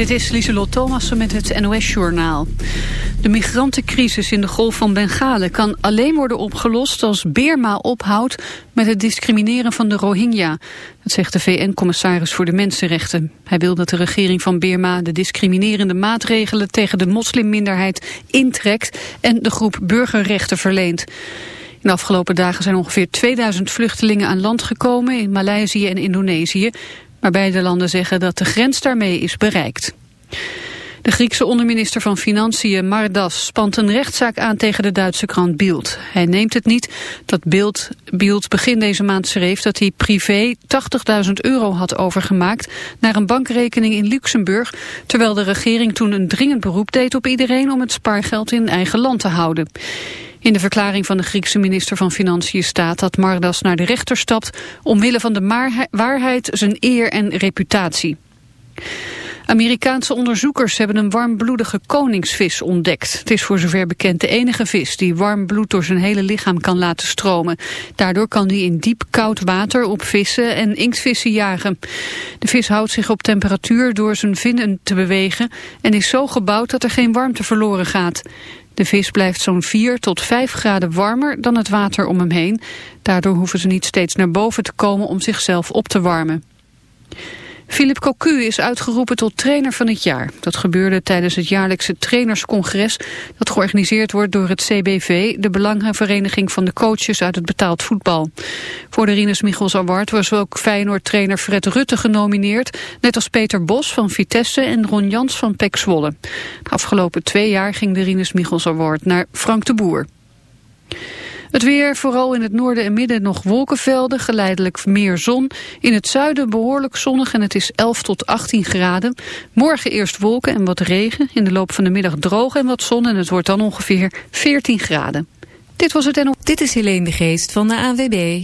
Dit is Lieselot Thomassen met het NOS-journaal. De migrantencrisis in de Golf van Bengalen kan alleen worden opgelost als Birma ophoudt met het discrimineren van de Rohingya. Dat zegt de VN-commissaris voor de Mensenrechten. Hij wil dat de regering van Birma de discriminerende maatregelen tegen de moslimminderheid intrekt en de groep burgerrechten verleent. In de afgelopen dagen zijn ongeveer 2000 vluchtelingen aan land gekomen in Maleisië en Indonesië. Maar beide landen zeggen dat de grens daarmee is bereikt. De Griekse onderminister van Financiën Mardas spant een rechtszaak aan tegen de Duitse krant Bild. Hij neemt het niet dat Bild, Bild begin deze maand schreef dat hij privé 80.000 euro had overgemaakt naar een bankrekening in Luxemburg, terwijl de regering toen een dringend beroep deed op iedereen om het spaargeld in eigen land te houden. In de verklaring van de Griekse minister van Financiën staat dat Mardas naar de rechter stapt omwille van de waarheid, zijn eer en reputatie. Amerikaanse onderzoekers hebben een warmbloedige koningsvis ontdekt. Het is voor zover bekend de enige vis die warm bloed door zijn hele lichaam kan laten stromen. Daardoor kan hij in diep koud water op vissen en inktvissen jagen. De vis houdt zich op temperatuur door zijn vinnen te bewegen en is zo gebouwd dat er geen warmte verloren gaat. De vis blijft zo'n 4 tot 5 graden warmer dan het water om hem heen. Daardoor hoeven ze niet steeds naar boven te komen om zichzelf op te warmen. Philip Cocu is uitgeroepen tot trainer van het jaar. Dat gebeurde tijdens het jaarlijkse trainerscongres... dat georganiseerd wordt door het CBV... de Belangenvereniging van de coaches uit het betaald voetbal. Voor de Rinus Michels Award was ook Feyenoord-trainer Fred Rutte genomineerd... net als Peter Bos van Vitesse en Ron Jans van Pek Zwolle. De afgelopen twee jaar ging de Rinus Michels Award naar Frank de Boer. Het weer, vooral in het noorden en midden nog wolkenvelden, geleidelijk meer zon. In het zuiden behoorlijk zonnig en het is 11 tot 18 graden. Morgen eerst wolken en wat regen. In de loop van de middag droog en wat zon en het wordt dan ongeveer 14 graden. Dit was het en Dit is Helene de Geest van de ANWB.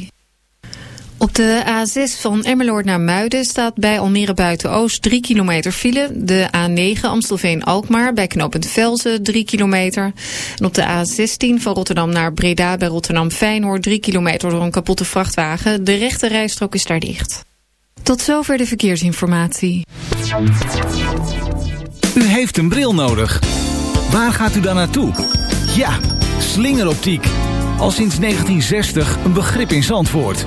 Op de A6 van Emmeloord naar Muiden staat bij Almere Buiten-Oost 3 kilometer file. De A9 Amstelveen-Alkmaar bij knooppunt Velzen 3 kilometer. En op de A16 van Rotterdam naar Breda bij Rotterdam-Feyenoord 3 kilometer door een kapotte vrachtwagen. De rechte rijstrook is daar dicht. Tot zover de verkeersinformatie. U heeft een bril nodig. Waar gaat u dan naartoe? Ja, slingeroptiek. Al sinds 1960 een begrip in Zandvoort.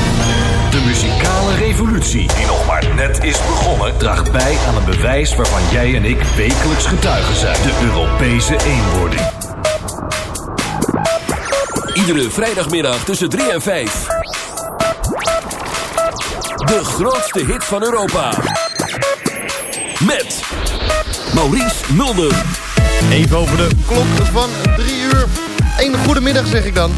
De muzikale revolutie, die nog maar net is begonnen, draagt bij aan een bewijs waarvan jij en ik wekelijks getuigen zijn: de Europese eenwording. Iedere vrijdagmiddag tussen 3 en 5. De grootste hit van Europa. Met Maurice Mulder. Even over de klok van drie uur. Een goede middag zeg ik dan.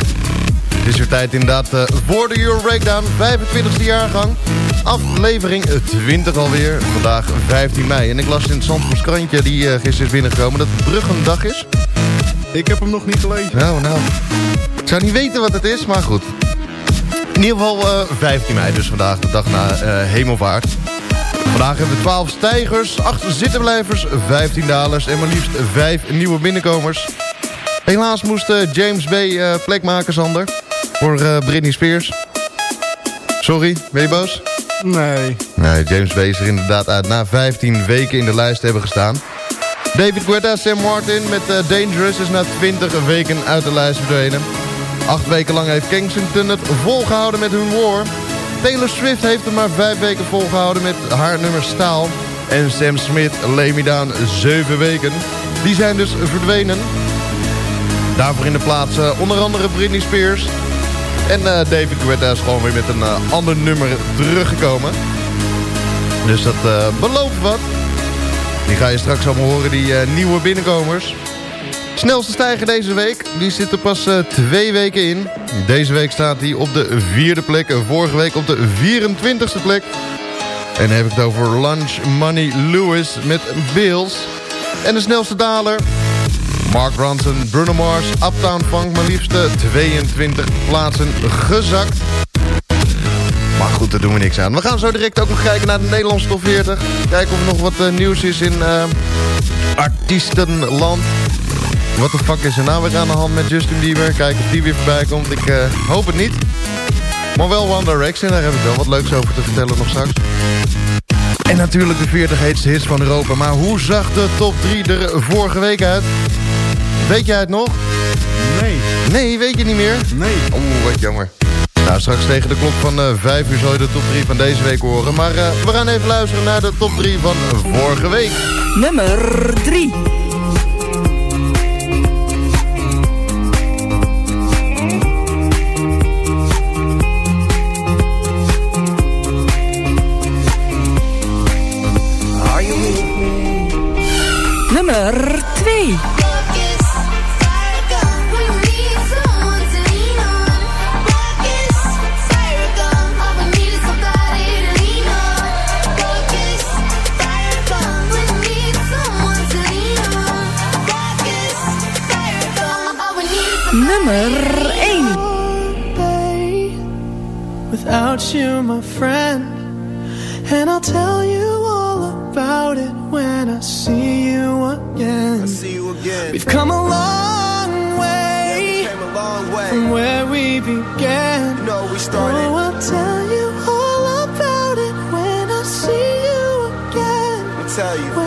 Het is weer tijd inderdaad uh, voor de Euro Breakdown, 25e jaargang. Aflevering 20 alweer, vandaag 15 mei. En ik las in het Zandvoors krantje die uh, gisteren is binnengekomen dat het Bruggendag is. Ik heb hem nog niet gelezen. Nou, nou. Ik zou niet weten wat het is, maar goed. In ieder geval uh, 15 mei, dus vandaag de dag na hemelvaart. Vandaag hebben we 12 stijgers, 8 zittenblijvers, 15 dalers en maar liefst 5 nieuwe binnenkomers. Helaas moest James B. Uh, plek maken, Sander. Voor uh, Britney Spears. Sorry, ben je boos? Nee. Nee, James B. is er inderdaad uit na 15 weken in de lijst hebben gestaan. David Guetta, Sam Martin met Dangerous is na 20 weken uit de lijst verdwenen. Acht weken lang heeft Kensington het volgehouden met hun war. Taylor Swift heeft het maar 5 weken volgehouden met haar nummer Staal. En Sam Smith, Lay Me Down, 7 weken. Die zijn dus verdwenen. Daarvoor in de plaats uh, onder andere Britney Spears. En uh, David Guetta is gewoon weer met een uh, ander nummer teruggekomen. Dus dat belooft wat. Die ga je straks allemaal horen, die nieuwe binnenkomers. Snelste stijger deze week, die zit er pas twee weken in. Deze week staat hij op de vierde plek. Vorige week op de 24ste plek. En dan heb ik het over Lunch Money Lewis met Bills. En de snelste daler, Mark Ronson, Bruno Mars, Uptown Funk, maar liefst 22 plaatsen gezakt. Maar goed, daar doen we niks aan. We gaan zo direct ook nog kijken naar de Nederlandse top 40. Kijken of er nog wat uh, nieuws is in uh, artiestenland. Wat de fuck is er nou weer aan de hand met Justin Bieber? Kijken of die weer voorbij komt. Ik uh, hoop het niet. Maar wel One Direction, daar heb ik wel wat leuks over te vertellen nog straks. En natuurlijk de 40 heetste hits van Europa. Maar hoe zag de top 3 er vorige week uit? Weet jij het nog? Nee. Nee, weet je niet meer? Nee. Oeh, wat jammer. Nou, straks tegen de klok van uh, 5 uur zal je de top 3 van deze week horen. Maar uh, we gaan even luisteren naar de top 3 van vorige week. Nummer 3. Nummer 2. Nummer 1. Without you, my friend, and I'll tell you all about it when I see you again. I see you again. We've come a long way, yeah, we a long way. from where we began. You know, we started. Oh, I'll tell you all about it when I see you again. Let me tell you.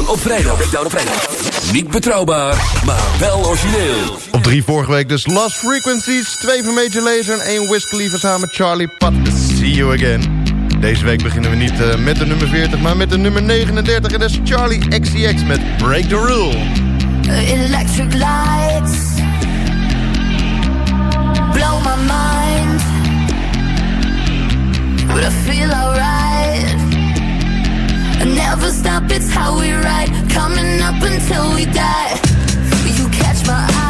Breakdown op vrijdag. Breakdown op vrijdag. Niet betrouwbaar, maar wel origineel. Op drie vorige week dus Lost Frequencies. Twee van Major Lazer en één Wiz Khalifa samen met Charlie Pat. See you again. Deze week beginnen we niet uh, met de nummer 40, maar met de nummer 39. En dat is Charlie XCX met Break the Rule. Electric lights blow my mind, but I feel alright. Never stop, it's how we ride, coming up until we die. You catch my eye,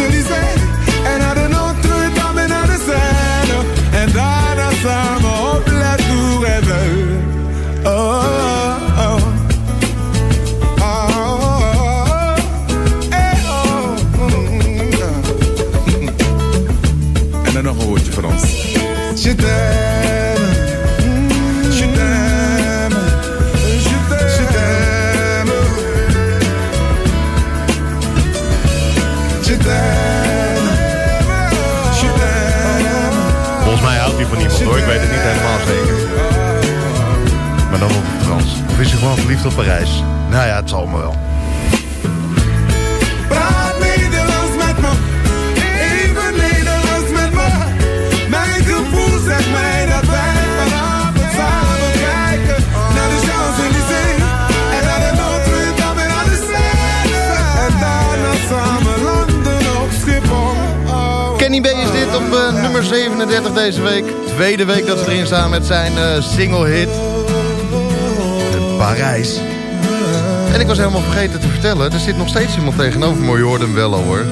Champs-Élysées verliefd op Parijs? Nou ja, het zal me wel. Praat Nederlands met me. Even Nederlands met me. Mijn gevoel zegt mij dat wij vanavond samen kijken naar de Champs-Élysées en naar de Notre-Dame en naar de Seine. En daarna samen landen op Schiphol. Kenny B is dit op eh, nummer 37 deze week. Tweede week dat ze erin staan met zijn eh, single hit. Parijs. En ik was helemaal vergeten te vertellen. Er zit nog steeds iemand tegenover me. Je hoort hem wel al hoor.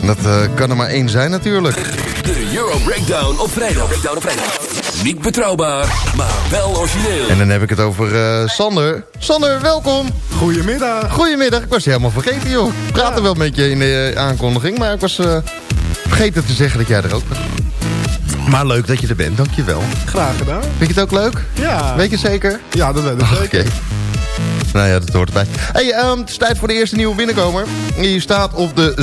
En dat eh, kan er maar één zijn natuurlijk. De Euro Breakdown op vrijdag. Breakdown op vrijdag. Niet betrouwbaar, maar wel origineel. En dan heb ik het over eh, Sander. Sander, welkom. Goedemiddag. Goedemiddag. Ik was je helemaal vergeten joh. Ik praatte wel met je in de eh, aankondiging. Maar ik was eh, vergeten te zeggen dat jij er ook was. Maar leuk dat je er bent, dankjewel. Graag gedaan. Vind je het ook leuk? Ja. Weet je het zeker? Ja, dat weet ik Oké. zeker. Nou ja, dat hoort erbij. Hey, ehm, het is tijd voor de eerste nieuwe binnenkomer. Je staat op de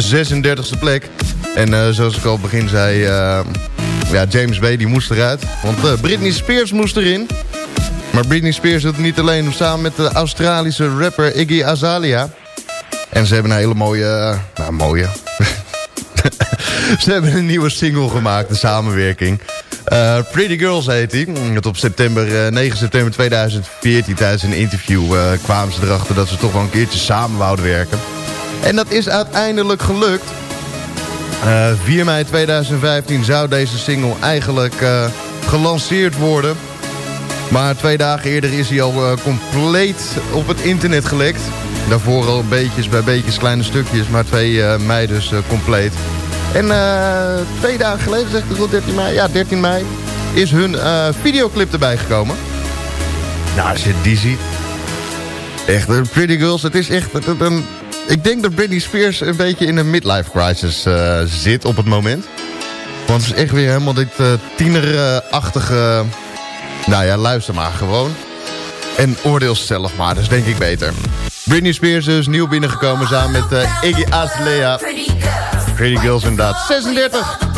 36e plek. En eh, zoals ik al begin zei... ehm, ja, James Bay die moest eruit. Want eh, Britney Spears moest erin. Maar Britney Spears doet het niet alleen. Samen met de Australische rapper Iggy Azalea. En ze hebben een hele mooie... eh, nou, mooie... ze hebben een nieuwe single gemaakt, de samenwerking. Eh, Pretty Girls heet die. Dat op september, eh, 9 september 2014 tijdens een interview eh, kwamen ze erachter dat ze toch wel een keertje samen wouden werken. En dat is uiteindelijk gelukt. Eh, 4 mei 2015 zou deze single eigenlijk eh, gelanceerd worden. Maar twee dagen eerder is hij al eh, compleet op het internet gelekt. Daarvoor al beetjes bij beetjes, kleine stukjes. Maar 2 eh, mei dus eh, compleet. En eh, twee dagen geleden, zeg ik het goed, 13 mei? Ja, 13 mei is hun eh, videoclip erbij gekomen. Nou, als je die ziet... Echt, eh, Pretty Girls, het is echt... ik denk dat Britney Spears een beetje in een midlife crisis zit op het moment. Want het is echt weer helemaal dit eh, tienerachtige... nou ja, luister maar gewoon. En oordeel zelf maar, dat is denk ik beter. Britney Spears is nieuw binnengekomen samen met Iggy Azalea. Pretty Girls inderdaad. 36.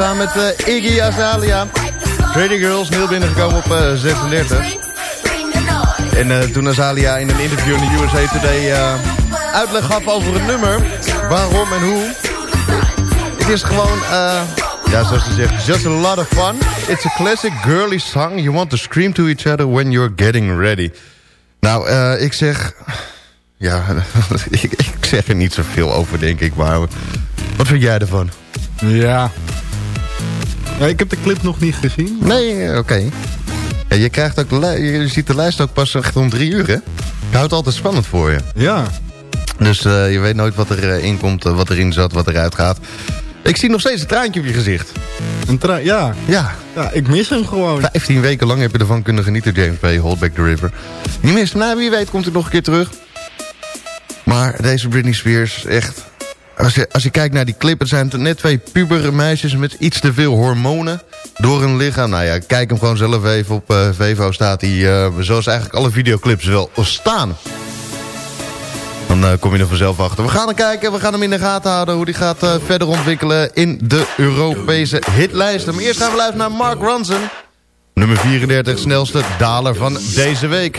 Samen met eh, Iggy Azalea. Pretty Girls, nieuw binnengekomen op eh, 36. En eh, toen Azalea in een interview in de USA Today eh, uitleg gaf over het nummer, waarom en hoe. Het is gewoon, eh, ja zoals ze zegt, just a lot of fun. It's a classic girly song. You want to scream to each other when you're getting ready. Nou, eh, ik zeg... Ja, ik, ik zeg er niet zoveel over, denk ik. Maar wat vind jij ervan? Ja. Ja. Ik heb de clip nog niet gezien. Nee, eh, oké. Ja, je, krijgt ook je ziet de lijst ook pas echt om drie uur, hè? Je houdt altijd spannend voor je. Ja. Dus eh, je weet nooit wat erin in komt, eh, wat erin zat, wat eruit gaat. Ik zie nog steeds een traantje op je gezicht. Een tra ja. Ja. Ja, ik mis hem gewoon. 15 weken lang heb je ervan kunnen genieten, James Bay, Hold Back the River. Die mist hem, nou, wie weet komt hij nog een keer terug. Maar deze Britney Spears, echt... Als je, als je kijkt naar die clip, het zijn net twee pubere meisjes met iets te veel hormonen door hun lichaam. Nou ja, kijk hem gewoon zelf even op eh, Vevo staat hij, eh, zoals eigenlijk alle videoclips wel staan. Dan eh, kom je er vanzelf achter. We gaan er kijken, we gaan hem in de gaten houden... hoe die gaat verder ontwikkelen in de Europese hitlijsten. Maar eerst gaan we luisteren naar Mark Ronson. Nummer 34, snelste daler van deze week.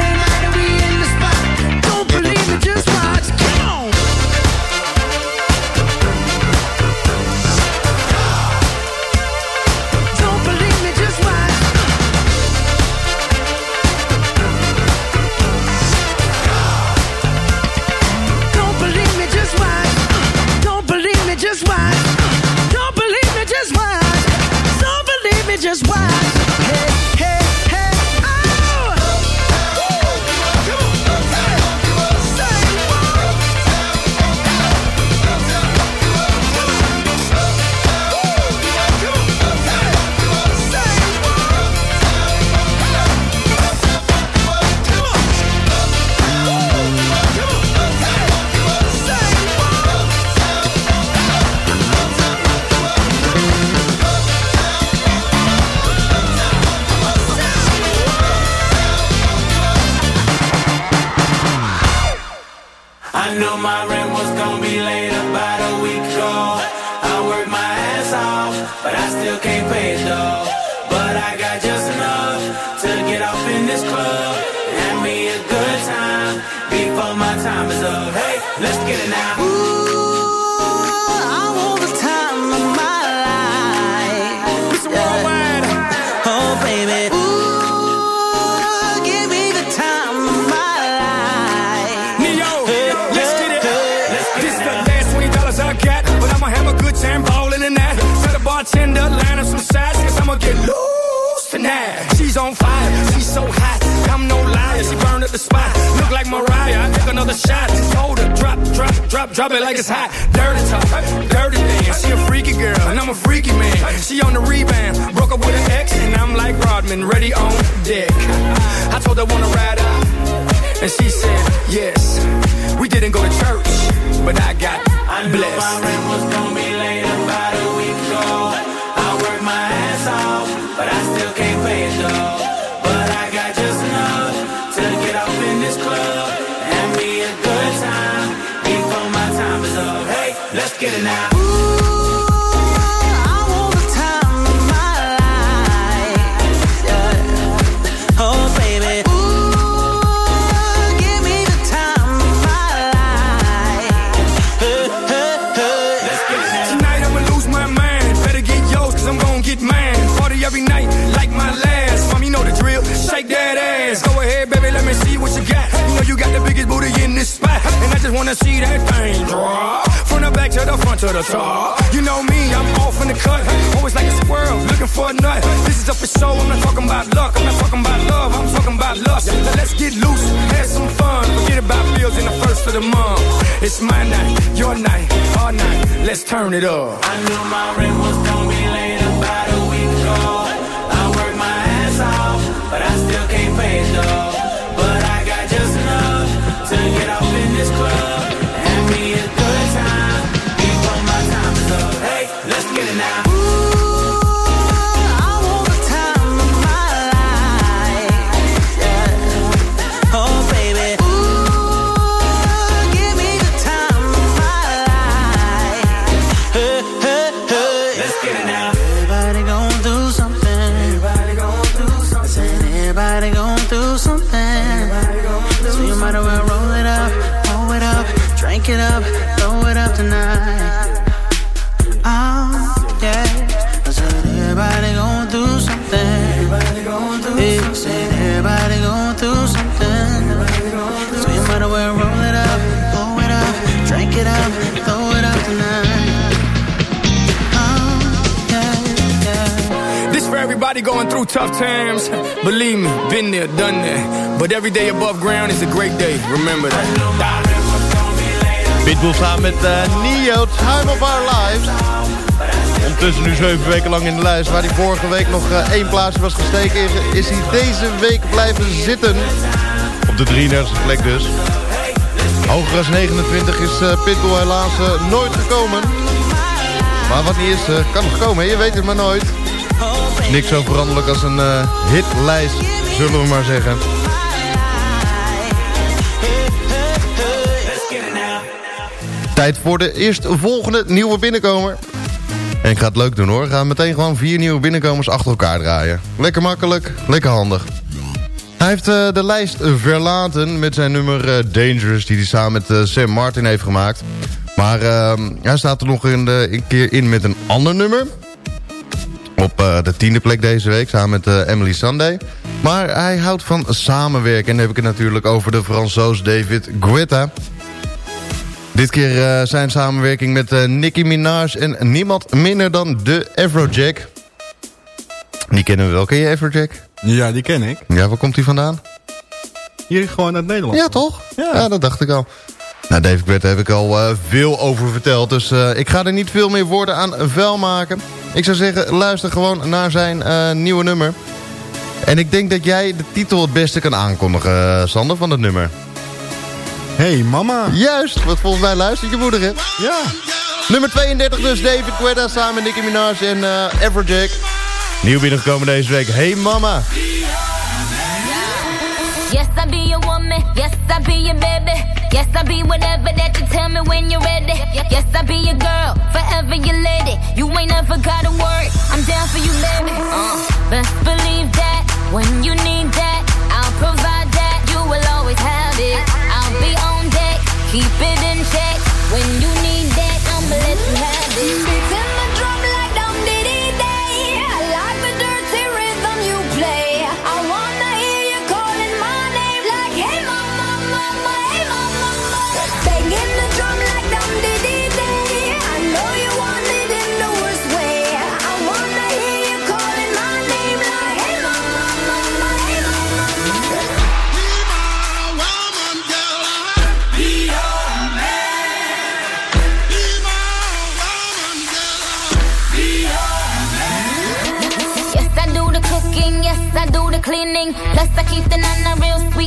She's on fire, she's so hot. I'm no liar, she burned up the spot. Look like Mariah, I took another shot. Told her, drop, drop, drop, drop it like it's hot. Dirty talk, dirty dance. She a freaky girl, and I'm a freaky man. She on the rebound, broke up with an ex, and I'm like Rodman, ready on deck. I told her, wanna ride out, and she said, yes. We didn't go to church, but I got I blessed. I knew my rent was gonna be late about a week ago. I worked my ass off. but I still can't play it though. Wanna see that thing drop. From the back to the front to the top. You know me, I'm off in the cut. Always like a squirrel, looking for a nut. This is up for show, I'm not talking about luck. I'm not talking about love, I'm talking about lust. Now let's get loose, have some fun. Forget about bills in the first of the month. It's my night, your night, our night. Let's turn it up. I knew my rent was gonna be late going through tough times. Believe me, been there, done that. But every day above ground is a great day. Remember that. Pitbull samen met uh, Neo, Time of Our Lives. Ondertussen nu zeven weken lang in de lijst. Waar hij vorige week nog eh, één plaatsje was gesteken... is, hij deze week blijven zitten. Op de 33e plek dus. Hoger als 29 is eh, Pitbull helaas eh, nooit gekomen. Maar wat niet is, eh, kan nog komen. Je weet het maar nooit. Niks zo veranderlijk als een eh, hitlijst, zullen we maar zeggen. Tijd voor de eerstvolgende nieuwe binnenkomer. En ik ga het leuk doen hoor. Gaan meteen gewoon vier nieuwe binnenkomers achter elkaar draaien. Lekker makkelijk, lekker handig. Hij heeft eh, de lijst verlaten met zijn nummer eh, Dangerous... die hij samen met Sam Martin heeft gemaakt. Maar ehm, hij staat er nog een keer in met een ander nummer. Op eh, de tiende plek deze week, samen met eh, Emily Sunday. Maar hij houdt van samenwerken. En dan heb ik het natuurlijk over de Fransoos David Guetta. Dit keer eh, zijn samenwerking met Nicki Minaj en niemand minder dan de Afrojack. Die kennen we wel. Ken je Afrojack? Ja, die ken ik. Ja, waar komt hij vandaan? Hier gewoon uit Nederland. Ja, toch? Ja. dat dacht ik al. Nou, David Guetta heb ik al veel over verteld. Dus ik ga er niet veel meer woorden aan vuil maken. Ik zou zeggen, luister gewoon naar zijn eh, nieuwe nummer. En ik denk dat jij de titel het beste kan aankondigen, eh, Sander, van het nummer. Hey, mama. Juist, want volgens mij luistert je moeder, hè? Ja. Nummer 32 dus, David Guetta samen met Nicki Minaj en eh Everjack. Nieuw binnengekomen deze week. Hey mama. Yes, I be your woman. Yes, I be your baby. Yes, I'll be whatever that you tell me when you're ready. Yes, I'll be your girl, forever your lady. You ain't never gotta word. I'm down for you, baby. Uh, best believe that when you need that, I'll provide that. You will always have it. I'll be on deck, keep it in check. When you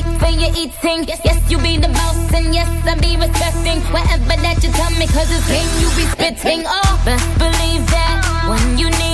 real sweet for your eating. Yes, yes, you be the boss, and yes, I be respecting whatever that you tell me, cause it's game you be spitting. Oh, best believe that when you need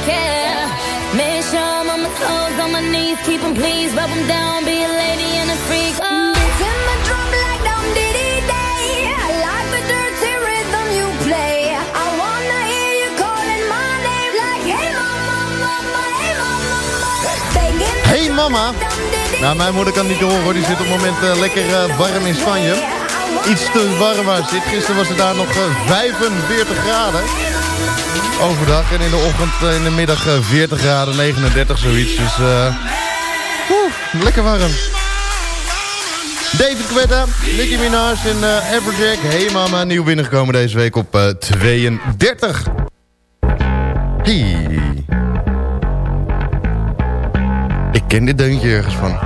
toes, on my knees, keep him please, rub him down, be a lady and a freak. Oh. Beats in the drum like Dum Diddy Day. I like the dirty rhythm you play. I wanna hear you calling my name like hey mama, mama, hey mama, mama. Begging Hey mama. Nou, mijn moeder kan niet horen hoor. Die zit op het moment eh, lekker eh, warm in Spanje. Iets te warm waar zit. Gisteren was het daar nog eh, 45 graden. Overdag. En in de ochtend, eh, in de middag eh, 40 graden, 39 zoiets. Dus eh oeh, lekker warm. David Guetta, Nicki Minaj en eh Everjack. Hey mama, nieuw binnengekomen deze week op eh, 32. Hey. Ik ken dit deuntje ergens van.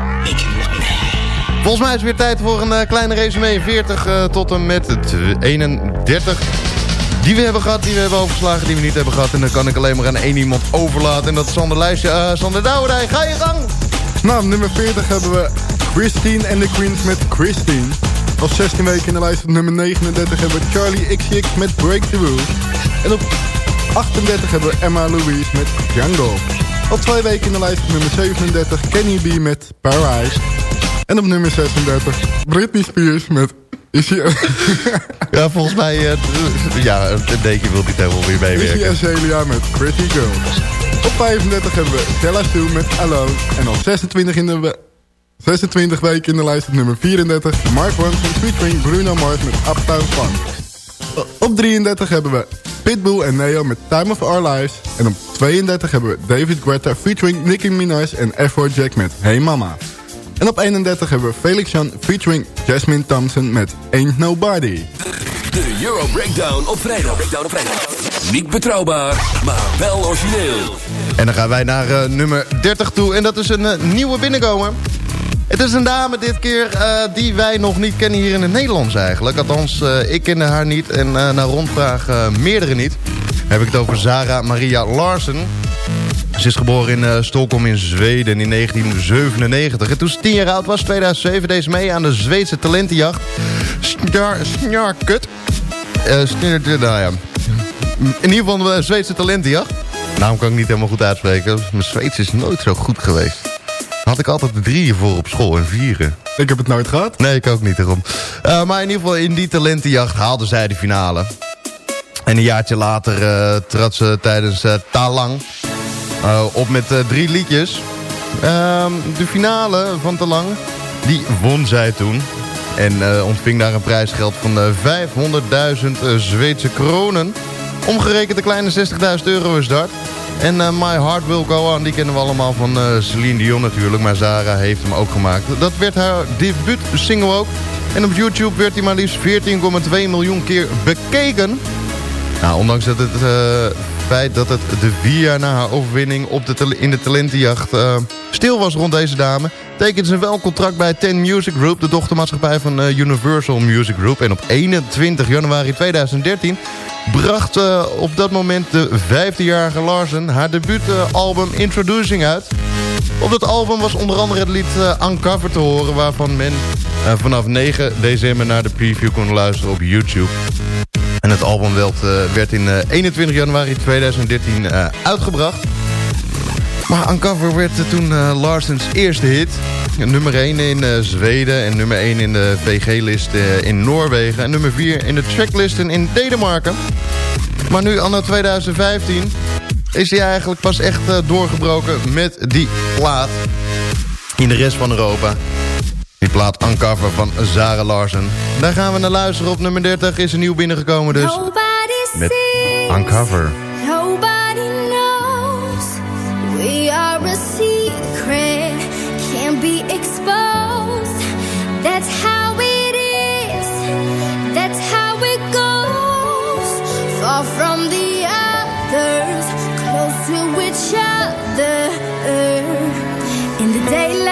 Volgens mij is het weer tijd voor een eh, kleine resume. 40 eh, tot en met het 31. Die we hebben gehad, die we hebben overgeslagen, die we niet hebben gehad. En dan kan ik alleen maar aan één iemand overlaten. En dat is Sander Lijstje. Eh, Sander ga je gang! Nou, op nummer 40 hebben we Christine en de Queens met Christine. Al 16 weken in de lijst op nummer 39 hebben we Charlie XCX met Break the Rules. En op 38 hebben we Emma Louise met Jungle. Al twee weken in de lijst op nummer 37 Kenny B met Paradise. En op nummer 36 Britney Spears met... Is hij... Ja, volgens mij... eh, ja, een deken wil niet helemaal weer meewerken. en Celia met Pretty Girl. Op 35 hebben we Stella Stu met Alone. En al 26, in de we- 26 weken in de lijst op nummer 34... Mark Ronson featuring Bruno Mars met Uptown Funk. Op 33 hebben we Pitbull en Neo met Time of Our Lives. En op 32 hebben we David Guetta featuring Nicki Minaj en Afrojack met Hey Mama. En op 31 hebben we Felix Jan featuring Jasmine Thompson met Ain't Nobody. De Euro Breakdown op vrijdag. Breakdown op vrijdag. Niet betrouwbaar, maar wel origineel. En dan gaan wij naar eh, nummer 30 toe. En dat is een eh, nieuwe binnenkomer. Het is een dame dit keer eh, die wij nog niet kennen hier in het Nederlands eigenlijk. Althans, eh, ik kende haar niet en eh naar rondvraag meerdere niet. Dan heb ik het over Sarah Maria Larsen. Ze is geboren in eh, Stockholm in Zweden in 1997. En toen ze 10 jaar oud was, 2007, deed ze mee aan de Zweedse talentenjacht. Snar, Snarkut. Snarkut, nou ja. In ieder geval de Zweedse talentenjacht. Naam kan ik niet helemaal goed uitspreken. Mijn Zweeds is nooit zo goed geweest. Had ik altijd de drieën voor op school en vieren. Ik heb het nooit gehad. Nee, ik ook niet erom. Maar in ieder geval in die talentenjacht haalde zij de finale. En een jaartje later eh trad ze tijdens eh, Talang op met eh, drie liedjes. Ehm, de finale van Talang, die won zij toen. En eh, ontving daar een prijsgeld van eh 500.000 eh, Zweedse kronen. Omgerekend een kleine 60.000 euro is dat. En eh, My Heart Will Go On, die kennen we allemaal van eh, Celine Dion natuurlijk. Maar Zara heeft hem ook gemaakt. Dat werd haar debuutsingle ook. En op YouTube werd hij maar liefst 14,2 miljoen keer bekeken. Nou, ondanks dat het eh, feit dat het de vier jaar na haar overwinning op de in de talentenjacht eh, stil was rond deze dame... tekende ze wel contract bij Ten Music Group, de dochtermaatschappij van eh, Universal Music Group. En op 21 januari 2013 bracht eh, op dat moment de 15-jarige Larsen haar debuutalbum Introducing uit. Op dat album was onder andere het lied eh, Uncover te horen... waarvan men vanaf 9 december naar de preview kon luisteren op YouTube. En het album werd, eh, in eh, 21 januari 2013 eh, uitgebracht. Maar Uncover werd eh, toen eh, Larsens eerste hit. Nummer 1 in eh, Zweden en nummer 1 in de VG-list eh, in Noorwegen. En nummer 4 in de tracklisten in Denemarken. Maar nu, anno 2015, is hij eigenlijk pas echt eh, doorgebroken met die plaat. In de rest van Europa. Die plaat Uncover van Zara Larsen. Daar gaan we naar luisteren. Op nummer 30 is er nieuw binnengekomen dus. Nobody Met sees, Uncover. Nobody knows. We are a secret, can't be exposed. That's how it is. That's how it goes. Far from the others, close to each other. In the daylight,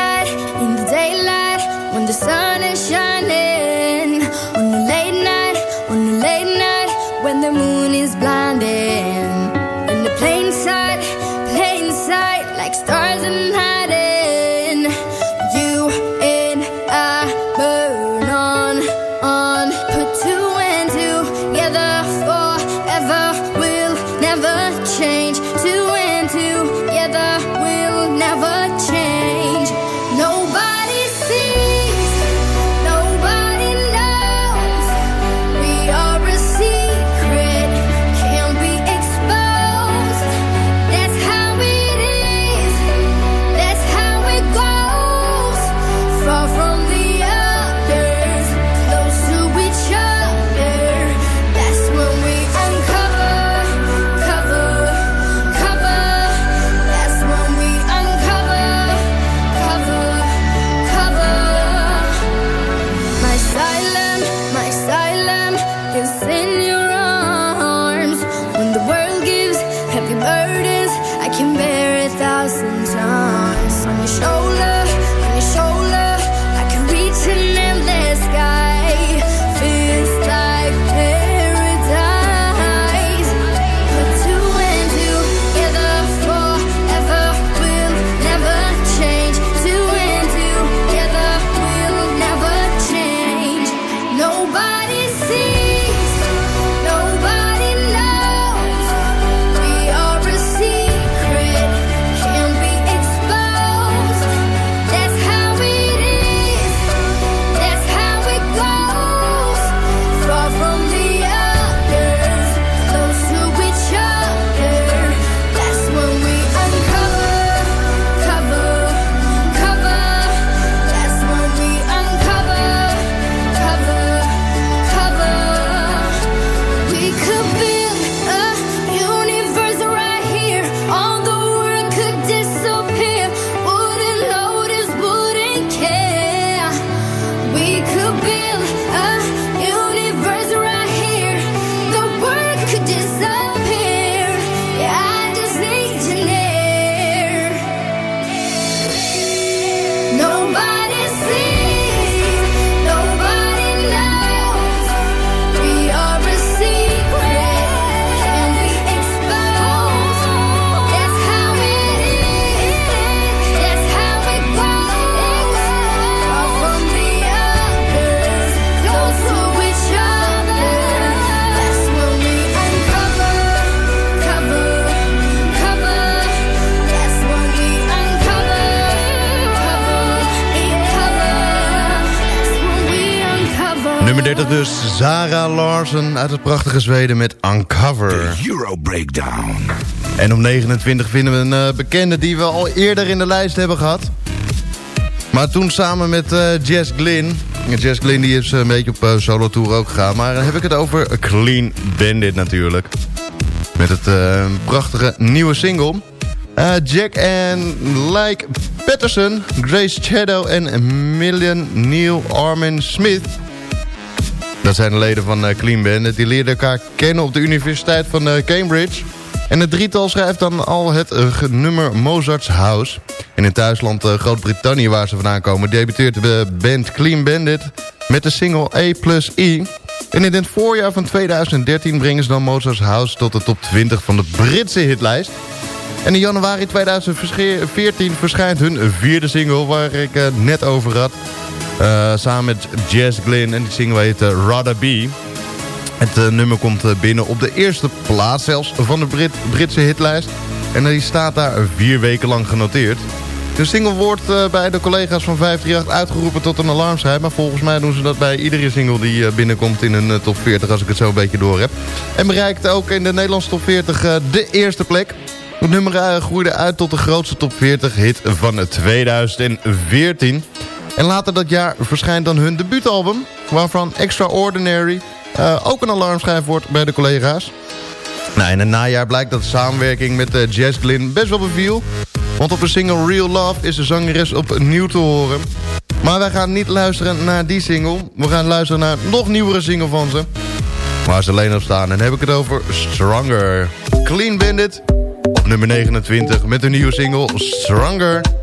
Larsen uit het prachtige Zweden met Uncover. Euro Breakdown. En op 29 vinden we een eh, bekende die we al eerder in de lijst hebben gehad. Maar toen samen met eh, Jess Glynn. Jess Glynn die is een beetje op eh, solo tour ook gegaan. Maar dan heb ik het over Clean Bandit natuurlijk. Met het prachtige nieuwe single. Jack en Like Patterson, Grace Shadow en Million Neil Armin Smith. Dat zijn de leden van eh, Clean Bandit. Die leerden elkaar kennen op de Universiteit van eh, Cambridge. En het drietal schrijft dan al het eh, nummer Mozart's House. En in thuisland Groot-Brittannië, waar ze vandaan komen... debuteert de band Clean Bandit met de single A plus E. En in het voorjaar van 2013 brengen ze dan Mozart's House... tot de top 20 van de Britse hitlijst. En in januari 2014 verschijnt hun vierde single... waar ik net over had. Eh, samen met Jazz Glynn. En die single heet uh, Rather Be. Het eh, nummer komt eh, binnen op de eerste plaats zelfs van de Brit Britse hitlijst. En die staat daar vier weken lang genoteerd. De single wordt eh, bij de collega's van 538 uitgeroepen tot een alarmschrijf. Maar volgens mij doen ze dat bij iedere single die eh, binnenkomt in een eh, top 40... als ik het zo een beetje door heb. En bereikt ook in de Nederlandse top 40 eh, de eerste plek. Het nummer eh, groeide uit tot de grootste top 40 hit van 2014. En later dat jaar verschijnt dan hun debuutalbum... waarvan Extraordinary eh, ook een alarmschijf wordt bij de collega's. Nou, in het najaar blijkt dat de samenwerking met uh, Jazz best wel beviel. Want op de single Real Love is de zangeres opnieuw te horen. Maar wij gaan niet luisteren naar die single. We gaan luisteren naar een nog nieuwere single van ze. Waar ze alleen op staan. En heb ik het over Stronger. Clean Bandit op nummer 29 met de nieuwe single Stronger.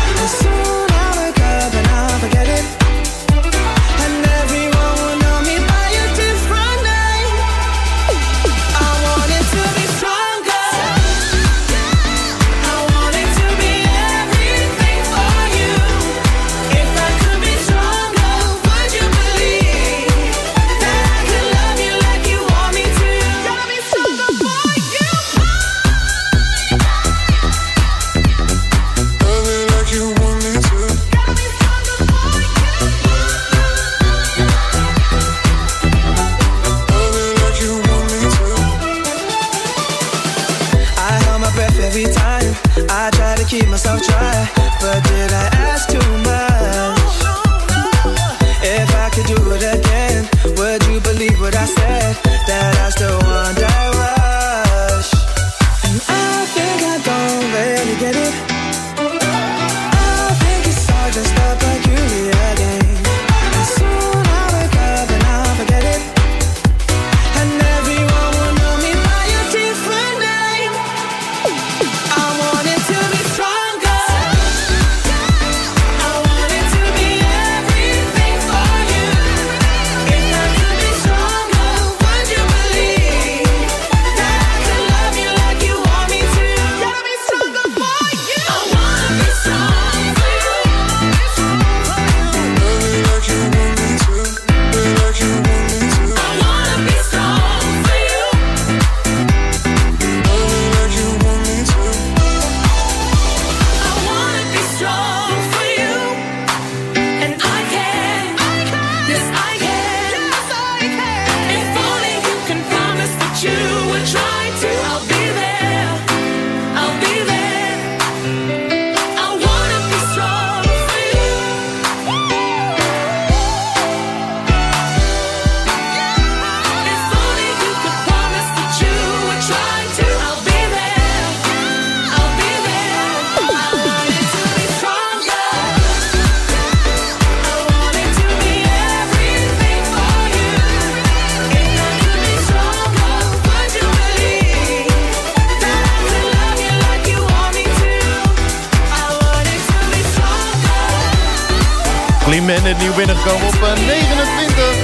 Binnengekomen op eh, 29.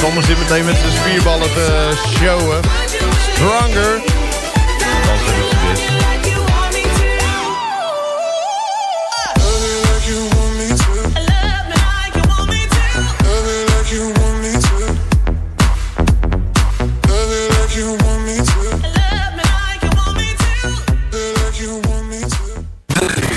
Thomas zit meteen met zijn spierballen te showen. Stronger.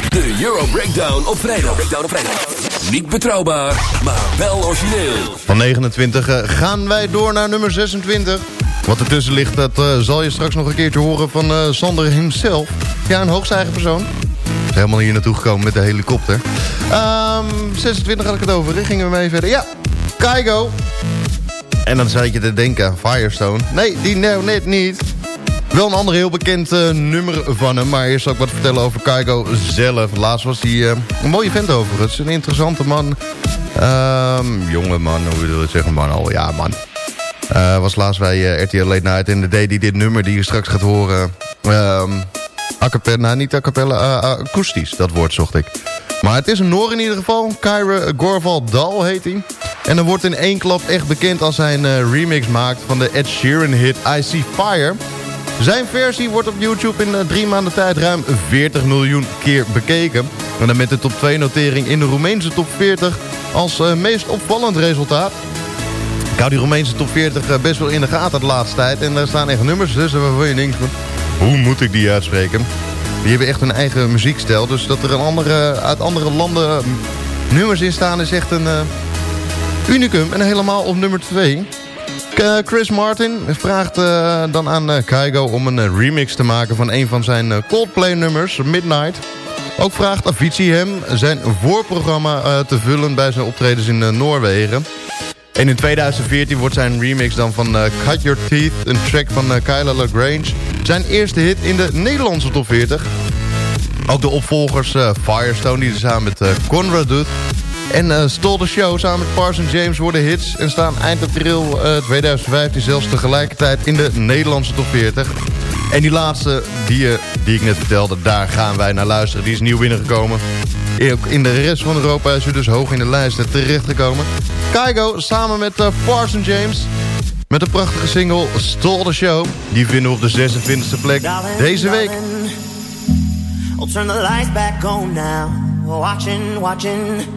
De Euro Breakdown op vrijdag. Breakdown op vrijdag. Niet betrouwbaar, maar wel origineel. Van 29 eh, gaan wij door naar nummer 26. Wat ertussen ligt, dat eh, zal je straks nog een keertje horen van eh, Sander himself. Ja, een hoogste eigen persoon. Helemaal hier naartoe gekomen met de helikopter. Ehm 26 had ik het over. Gingen we mee verder. Ja, Kaigo. En dan zat je te denken Firestone. Nee, die nou net niet. Wel een ander heel bekend eh, nummer van hem. Maar eerst zal ik wat vertellen over Kaigo zelf. Laatst was hij eh, een mooie vent overigens. Een interessante man. Ehm, jonge man, hoe wil je zeggen? Man al, ja man. Eh, was laatst bij RTL Late Night. En de deed hij dit nummer die je straks gaat horen. ehm a cappella, nou niet a cappella, eh, akoestisch. Dat woord zocht ik. Maar het is een Noor in ieder geval. Kyra Gorval Dal heet hij. En dan wordt in één klap echt bekend als hij een remix maakt van de Ed Sheeran hit I See Fire. Zijn versie wordt op YouTube in eh, drie maanden tijd ruim 40 miljoen keer bekeken. En dan met de top 2 notering in de Roemeense top 40 als eh, meest opvallend resultaat. Ik hou die Roemeense top 40 eh, best wel in de gaten de laatste tijd. En daar staan echt nummers tussen waarvan je denkt. Hoe moet ik die uitspreken? Die hebben echt hun eigen muziekstijl. Dus dat er een andere, uit andere landen nummers in staan is echt een unicum. En helemaal op nummer 2. Chris Martin vraagt eh, dan aan eh, Kaigo om een eh, remix te maken van een van zijn Coldplay-nummers, Midnight. Ook vraagt Avicii hem zijn voorprogramma te vullen bij zijn optredens in Noorwegen. En in 2014 wordt zijn remix dan van Cut Your Teeth... een track van Kyla LaGrange... zijn eerste hit in de Nederlandse top 40. Ook de opvolgers Firestone, die er samen met Conrad doet... en eh Stole the Show samen met Parson James worden hits... en staan eind april eh, 2015 zelfs tegelijkertijd in de Nederlandse top 40... En die laatste, die, eh, die ik net vertelde, daar gaan wij naar luisteren. Die is nieuw binnengekomen. Ook in de rest van Europa is u dus hoog in de lijsten terechtgekomen. Kygo samen met uh, Parson James. Met een prachtige single Stole the Show. Die vinden we op de 26e plek deze week. I'll turn the lights back on now. Watching, watching.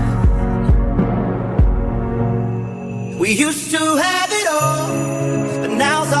We used to have it all, but now's our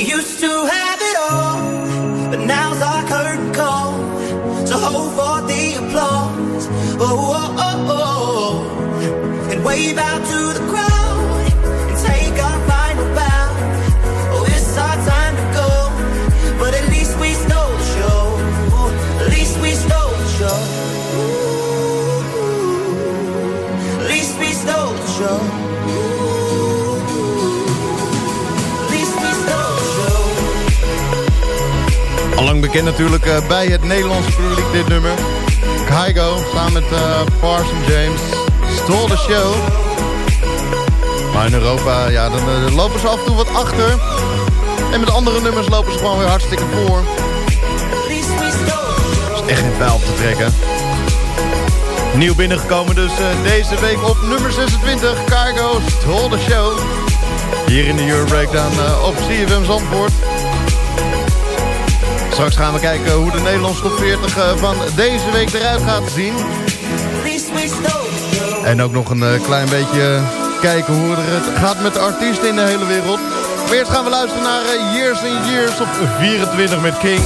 Wave out to have it all but now's our cold call to hold for the applause, oh, oh, oh, and wave out to the bekend natuurlijk eh, bij het Nederlandse publiek dit nummer. Kygo samen met eh, Parson James. Stole the show. Maar in Europa, ja, dan eh, lopen ze af en toe wat achter. En met andere nummers lopen ze gewoon weer hartstikke voor. is echt geen pijl op te trekken. Nieuw binnengekomen dus deze week op nummer 26. Cargo Stole the Show. Hier in de Euro Breakdown op CFM Zandvoort. Straks gaan we kijken hoe de Nederlandse top 40 eh, van deze week eruit gaat zien. En ook nog een eh, klein beetje kijken hoe het gaat met de artiesten in de hele wereld. Maar eerst gaan we luisteren naar eh, Years and Years op 24 met King.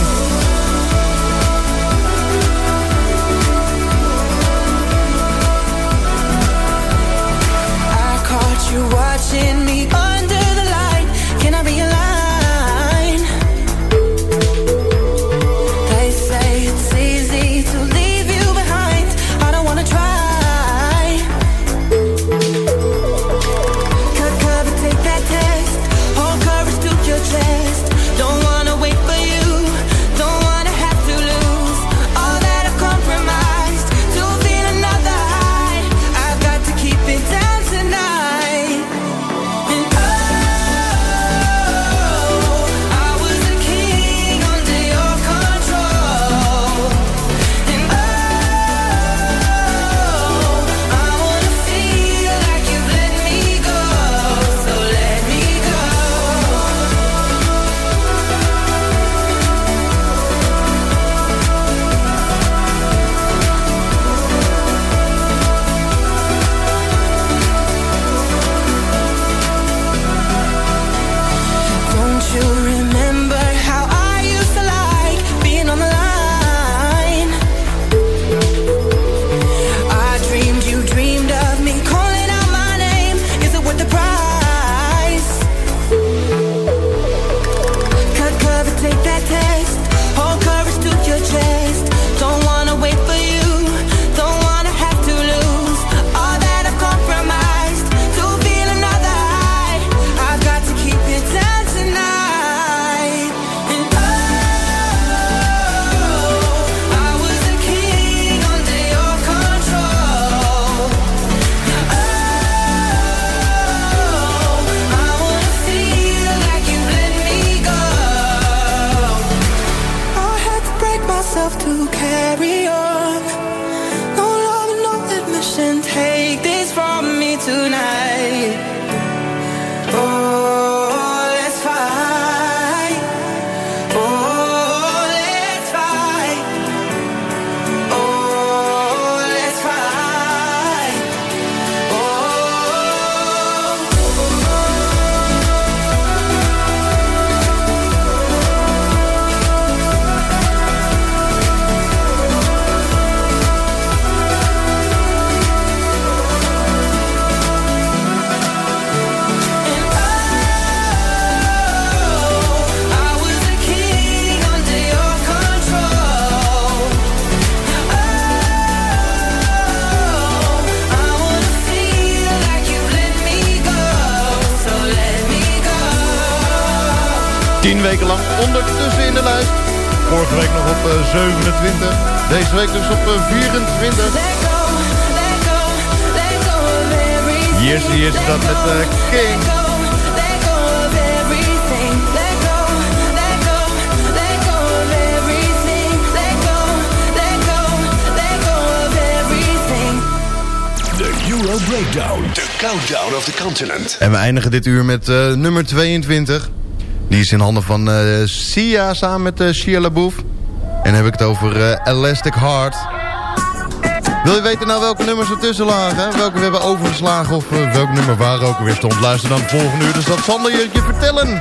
Weken lang ondertussen in de lijst. Vorige week nog op eh, 27. Deze week dus op eh, 24. Hier zie je dat met eh, King. De Euro Breakdown. De countdown of the continent. En we eindigen dit uur met eh, nummer 22. Die is in handen van eh, Sia samen met uh, Shia LaBeouf. En dan heb ik het over eh, Elastic Heart. Wil je weten nou welke nummers er tussen lagen? Welke we hebben overgeslagen of welk nummer waar ook alweer stond? Luister dan volgende uur, dus dat Sander je, je vertellen.